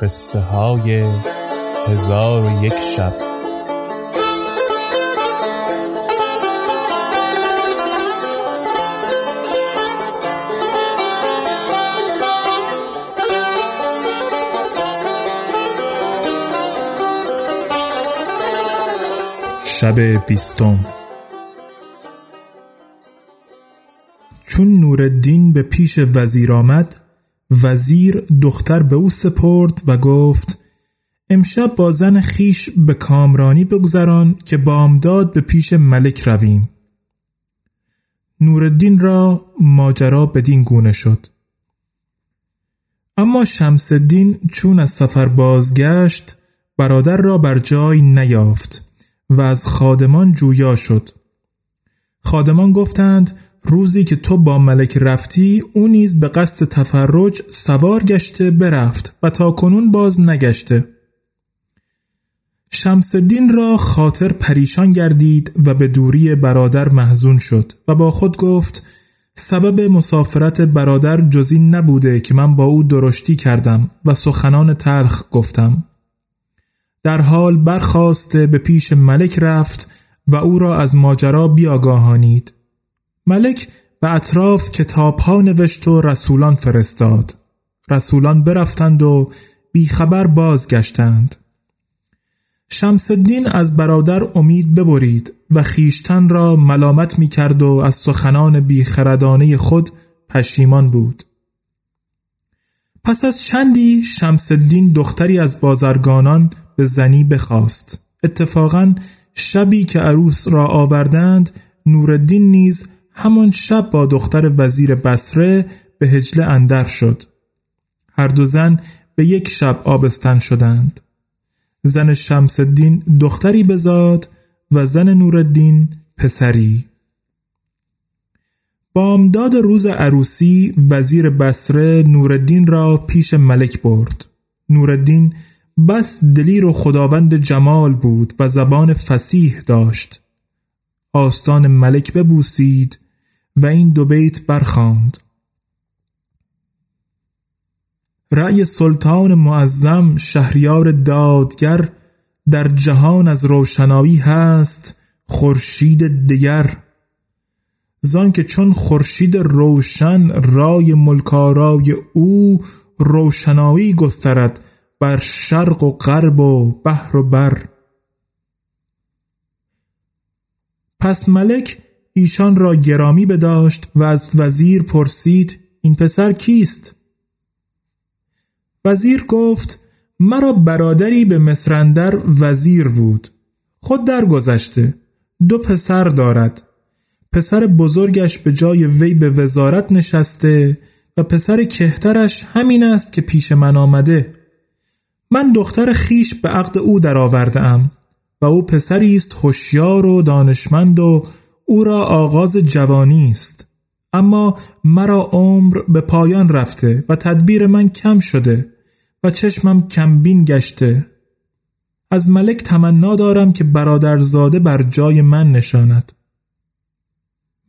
قصه های هزار و یک شب. شب بیستم. چون نورالدین به پیش وزیر آمد وزیر دختر به او سپرد و گفت امشب با زن خیش به کامرانی بگذران که بامداد به پیش ملک رویم. نورالدین را ماجرا بدین گونه شد. اما شمس چون از سفر بازگشت برادر را بر جای نیافت و از خادمان جویا شد. خادمان گفتند روزی که تو با ملک رفتی او نیز به قصد تفرج سوار گشته برفت و تا کنون باز نگشته. شمس الدین را خاطر پریشان گردید و به دوری برادر محزون شد و با خود گفت سبب مسافرت برادر جزی نبوده که من با او درشتی کردم و سخنان تلخ گفتم. در حال برخواسته به پیش ملک رفت و او را از ماجرا بیاگاهانید. ملک به اطراف کتاب ها نوشت و رسولان فرستاد. رسولان برفتند و بیخبر بازگشتند. شمس الدین از برادر امید ببرید و خیشتن را ملامت می کرد و از سخنان بیخردانه خود پشیمان بود. پس از چندی شمس الدین دختری از بازرگانان به زنی بخواست. اتفاقا شبی که عروس را آوردند نورالدین نیز همان شب با دختر وزیر بسره به هجله اندر شد. هر دو زن به یک شب آبستن شدند. زن شمس الدین دختری بزاد و زن نورالدین پسری. بامداد روز عروسی وزیر بسره نورالدین را پیش ملک برد. نورالدین بس دلیر و خداوند جمال بود و زبان فسیح داشت. آستان ملک ببوسید و این دو بیت برخاند. رأی سلطان معظم شهریار دادگر در جهان از روشنایی هست خورشید دگر. زان که چون خورشید روشن رای ملکارای او روشنایی گسترد بر شرق و غرب و بحر و بر. پس ملک ایشان را گرامی بداشت و از وزیر پرسید این پسر کیست؟ وزیر گفت مرا برادری به مصرندر وزیر بود. خود درگذشته دو پسر دارد. پسر بزرگش به جای وی به وزارت نشسته و پسر کهترش همین است که پیش من آمده. من دختر خیش به عقد او درآورده ام و او پسری است هوشیار و دانشمند و او را آغاز جوانی است. اما مرا عمر به پایان رفته و تدبیر من کم شده و چشمم کمبین گشته. از ملک تمنا دارم که برادرزاده بر جای من نشاند.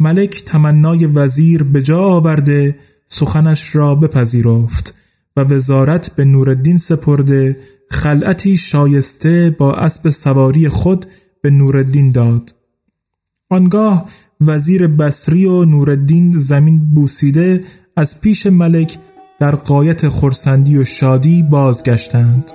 ملک تمنای وزیر به جا آورده سخنش را بپذیرفت و وزارت به نورالدین سپرده خلعتی شایسته با اسب سواری خود به نورالدین داد. آنگاه وزیر بصری و نورالدین زمین بوسیده از پیش ملک در قایت خرسندی و شادی بازگشتند.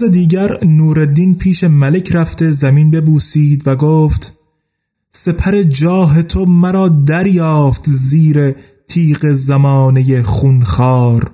روز دیگر نورالدین پیش ملک رفته زمین ببوسید و گفت سپر جاه تو مرا دریافت زیر تیغ زمانه خونخار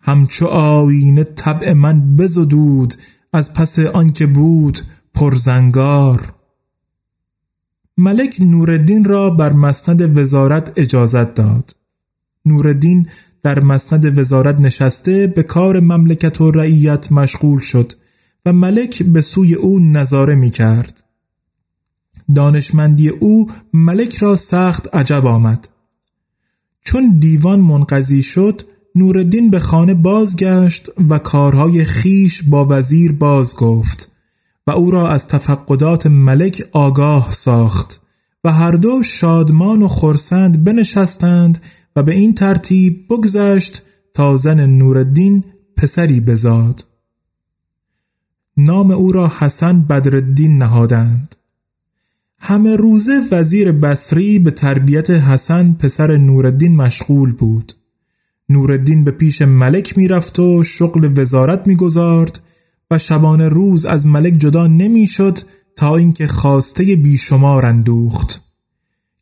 همچو آینه طبع من بزدود از پس آنکه بود پرزنگار. ملک نورالدین را بر مسند وزارت اجازت داد. نورالدین در مسند وزارت نشسته به کار مملکت و رعیت مشغول شد و ملک به سوی او نظاره می کرد. دانشمندی او ملک را سخت عجب آمد چون دیوان منقضی شد نوردین به خانه بازگشت و کارهای خیش با وزیر باز گفت و او را از تفقدات ملک آگاه ساخت و هر دو شادمان و خرسند بنشستند و به این ترتیب بگذشت تا زن نوردین پسری بزاد. نام او را حسن بدرالدین نهادند. همه روزه وزیر بصری به تربیت حسن پسر نوردین مشغول بود. نوردین به پیش ملک می‌رفت و شغل وزارت می‌گذارد و شبانه روز از ملک جدا نمی‌شد تا اینکه خواسته بیشمار اندوخت.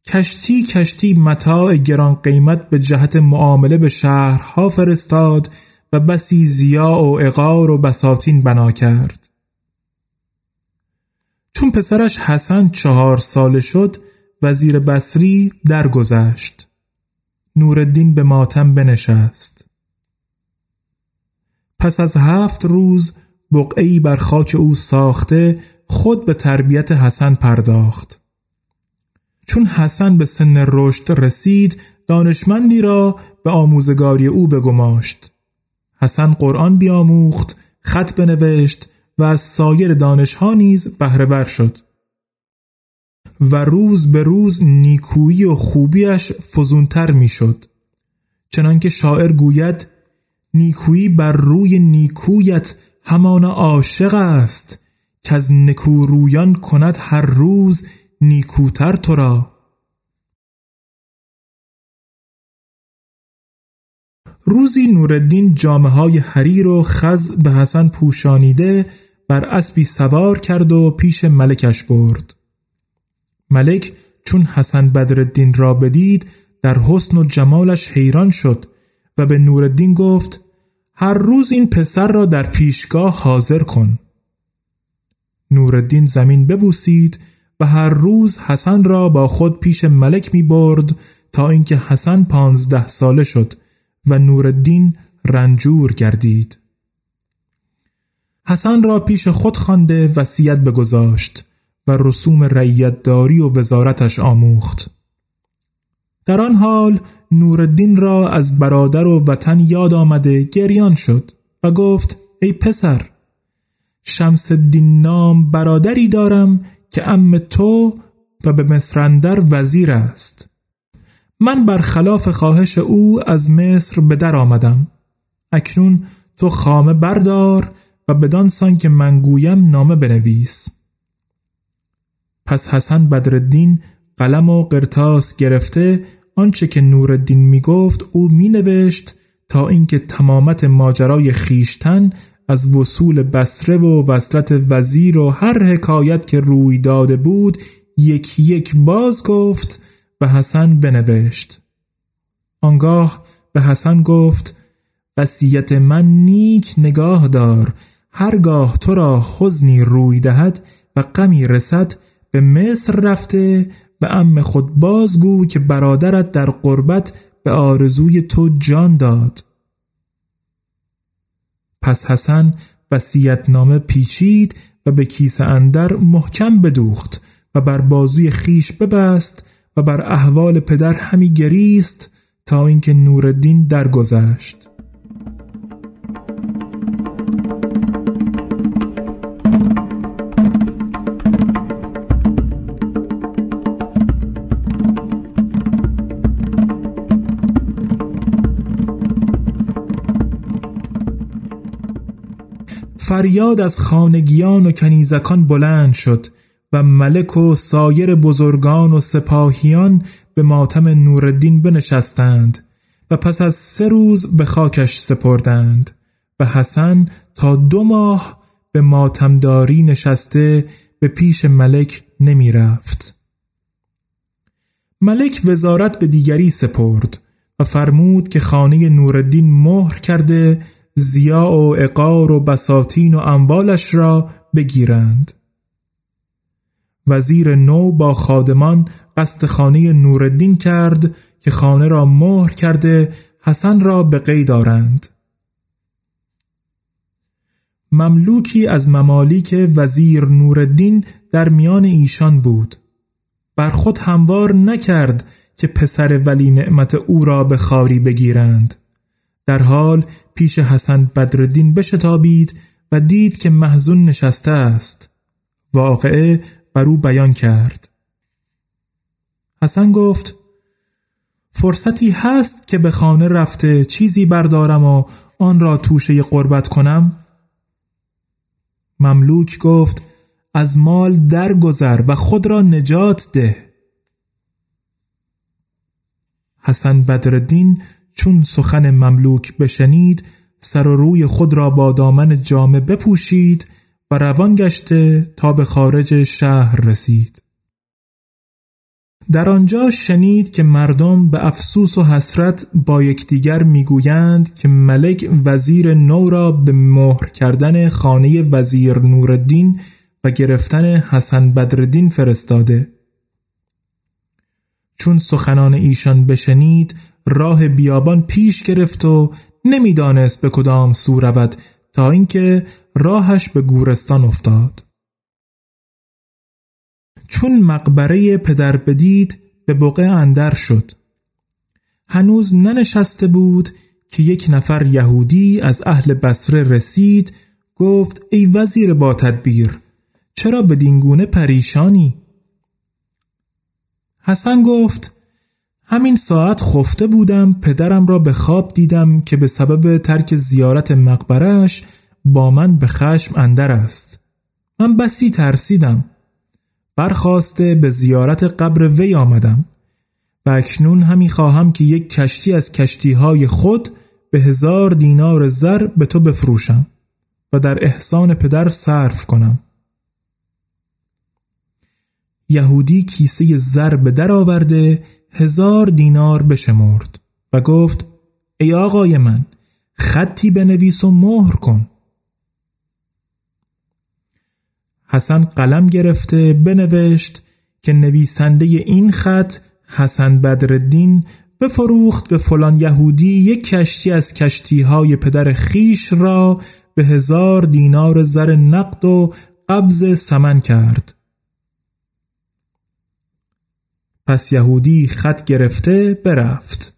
کشتی کشتی متاع گران قیمت به جهت معامله به شهرها فرستاد و بسی زیا و اقار و بساتین بنا کرد. چون پسرش حسن چهار ساله شد وزیر بصری درگذشت. نوردین به ماتم بنشست. پس از هفت روز بقعی بر خاک او ساخته خود به تربیت حسن پرداخت. چون حسن به سن رشد رسید دانشمندی را به آموزگاری او بگماشت. حسن قرآن بیاموخت خط بنوشت و از سایر دانشها نیز بهره شد. و روز به روز نیکویی و خوبیش فزونتر می‌شد. چنانکه شاعر گوید نیکویی بر روی نیکویت همان عاشق است. که از نکورویان کند هر روز نیکوتر تو را روزی نوردین جامعه های حریر و خز به حسن پوشانیده بر اسبی سوار کرد و پیش ملکش برد. ملک چون حسن بدرالدین را بدید در حسن و جمالش حیران شد و به نوردین گفت هر روز این پسر را در پیشگاه حاضر کن. نوردین زمین ببوسید و هر روز حسن را با خود پیش ملک می برد تا اینکه حسن پانزده ساله شد و نوردین رنجور گردید. حسن را پیش خود خوانده وصیت بگذاشت و رسوم رعیتداری و وزارتش آموخت. در آن حال نوردین را از برادر و وطن یاد آمده گریان شد و گفت ای پسر شمس الدین نام برادری دارم که ام تو و به مصرندر وزیر است. من برخلاف خواهش او از مصر به در آمدم. اکنون تو خامه بردار و بدان سان که من گویم نامه بنویس. پس حسن بدرالدین قلم و قرتاس گرفته آنچه که نورالدین می گفت او می نوشت تا اینکه تمامت ماجرای خیشتن از وصول بسره و وصلت وزیر و هر حکایت که روی داده بود یک یک باز گفت و حسن بنوشت. آنگاه به حسن گفت وصیت من نیک نگاه دار هرگاه تو را حزنی روی دهد و غمی رسد به مصر رفته به ام خود بازگو که برادرت در قربت به آرزوی تو جان داد. پس حسن نامه پیچید و به کیسه اندر محکم بدوخت و بر بازوی خیش ببست و بر احوال پدر همی گریست تا اینکه نوردین درگذشت. فریاد از خانگیان و کنیزکان بلند شد و ملک و سایر بزرگان و سپاهیان به ماتم نوردین بنشستند و پس از سه روز به خاکش سپردند و حسن تا دو ماه به ماتمداری نشسته به پیش ملک نمی رفت. ملک وزارت به دیگری سپرد و فرمود که خانه نوردین مهر کرده زیا و اقار و بساتین و اموالش را بگیرند. وزیر نو با خادمان قصد خانه نوردین کرد که خانه را مهر کرده حسن را به قید دارند. مملوکی از ممالیک وزیر نوردین در میان ایشان بود. بر خود هموار نکرد که پسر ولی نعمت او را به خاری بگیرند. در حال پیش حسن بدردین بشتابید و دید که محزون نشسته است. واقعه بر او بیان کرد. حسن گفت فرصتی هست که به خانه رفته چیزی بردارم و آن را توشه قربت کنم؟ مملوک گفت از مال درگذر و خود را نجات ده. حسن بدردین چون سخن مملوک بشنید سر و روی خود را با دامن جامه بپوشید و روان گشته تا به خارج شهر رسید. در آنجا شنید که مردم به افسوس و حسرت با یکدیگر می‌گویند که ملک وزیر نو را به مهر کردن خانه وزیر نورالدین و گرفتن حسن بدردین فرستاده. چون سخنان ایشان بشنید راه بیابان پیش گرفت و نمی‌دانست به کدام سو رود تا اینکه راهش به گورستان افتاد چون مقبره پدر بدید به بقعه اندر شد هنوز ننشسته بود که یک نفر یهودی از اهل بسره رسید گفت ای وزیر با تدبیر چرا به دینگونه پریشانی؟ حسن گفت همین ساعت خفته بودم پدرم را به خواب دیدم که به سبب ترک زیارت مقبرش با من به خشم اندر است. من بسی ترسیدم. برخواسته به زیارت قبر وی آمدم. و اکنون همی خواهم که یک کشتی از کشتی های خود به هزار دینار زر به تو بفروشم و در احسان پدر صرف کنم. یهودی کیسه زر به در آورده هزار دینار بشمرد و گفت ای آقای من خطی بنویس و مهر کن. حسن قلم گرفته بنوشت که نویسنده این خط حسن بدردین بفروخت به فلان یهودی یک کشتی از کشتی های پدر خیش را به هزار دینار زر نقد و قبض سمن کرد. پس یهودی خط گرفته برفت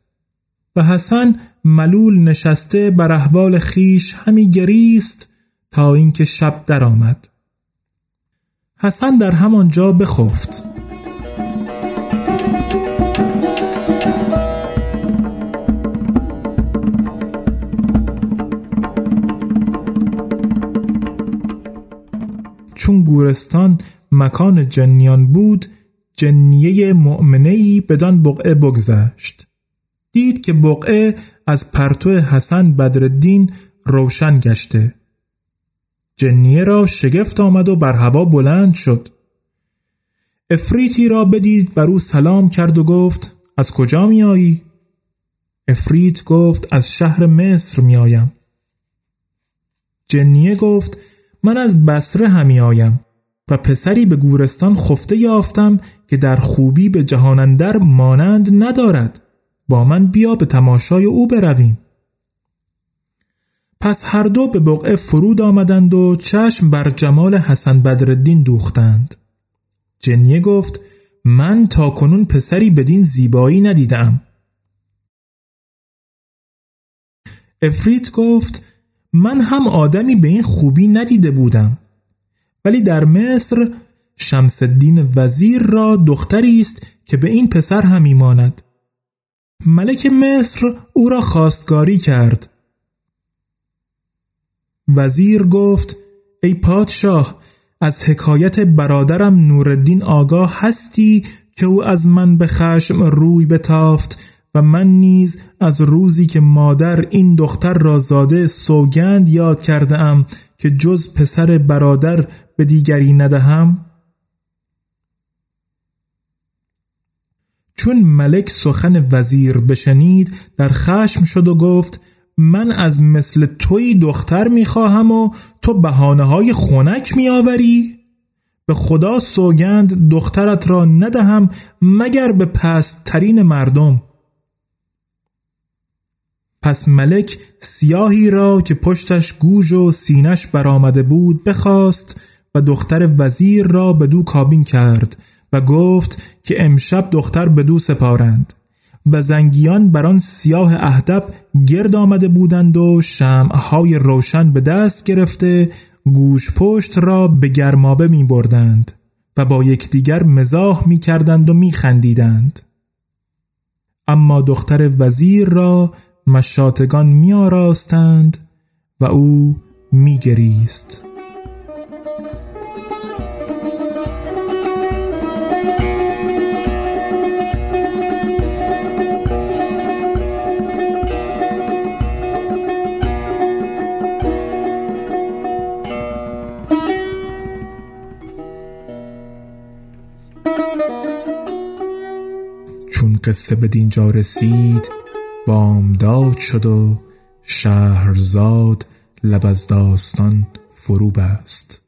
و حسن ملول نشسته بر احوال خیش همی گریست تا اینکه شب درآمد. حسن در همان جا بخفت چون گورستان مکان جنیان بود جنیه مؤمنهی بدان بقعه بگذشت دید که بقعه از پرتو حسن بدردین روشن گشته جنیه را شگفت آمد و بر هوا بلند شد افریتی را بدید بر او سلام کرد و گفت از کجا می آیی؟ افریت گفت از شهر مصر می آیم. جنیه گفت من از بسره همی آیم و پسری به گورستان خفته یافتم که در خوبی به جهانندر مانند ندارد. با من بیا به تماشای او برویم. پس هر دو به بقعه فرود آمدند و چشم بر جمال حسن بدردین دوختند. جنیه گفت من تا کنون پسری بدین زیبایی ندیدم. افریت گفت من هم آدمی به این خوبی ندیده بودم. ولی در مصر شمس وزیر را دختری است که به این پسر هم ایماند ملک مصر او را خواستگاری کرد. وزیر گفت ای پادشاه از حکایت برادرم نوردین آگاه هستی که او از من به خشم روی بتافت و من نیز از روزی که مادر این دختر را زاده سوگند یاد کرده ام که جز پسر برادر به دیگری ندهم؟ چون ملک سخن وزیر بشنید در خشم شد و گفت من از مثل توی دختر می‌خواهم و تو بحانه های خونک میآوری؟ به خدا سوگند دخترت را ندهم مگر به پست ترین مردم؟ پس ملک سیاهی را که پشتش گوژ و سینش برآمده بود بخواست و دختر وزیر را به دو کابین کرد و گفت که امشب دختر به دو سپارند و زنگیان بر آن سیاه اهدب گرد آمده بودند و شمعهای روشن به دست گرفته گوش پشت را به گرمابه می بردند و با یکدیگر مزاح می کردند و می خندیدند. اما دختر وزیر را مشاتگان می آراستند و او می گریست. چون قصه به دینجا رسید بامداد شد و شهرزاد لب از داستان فرو بست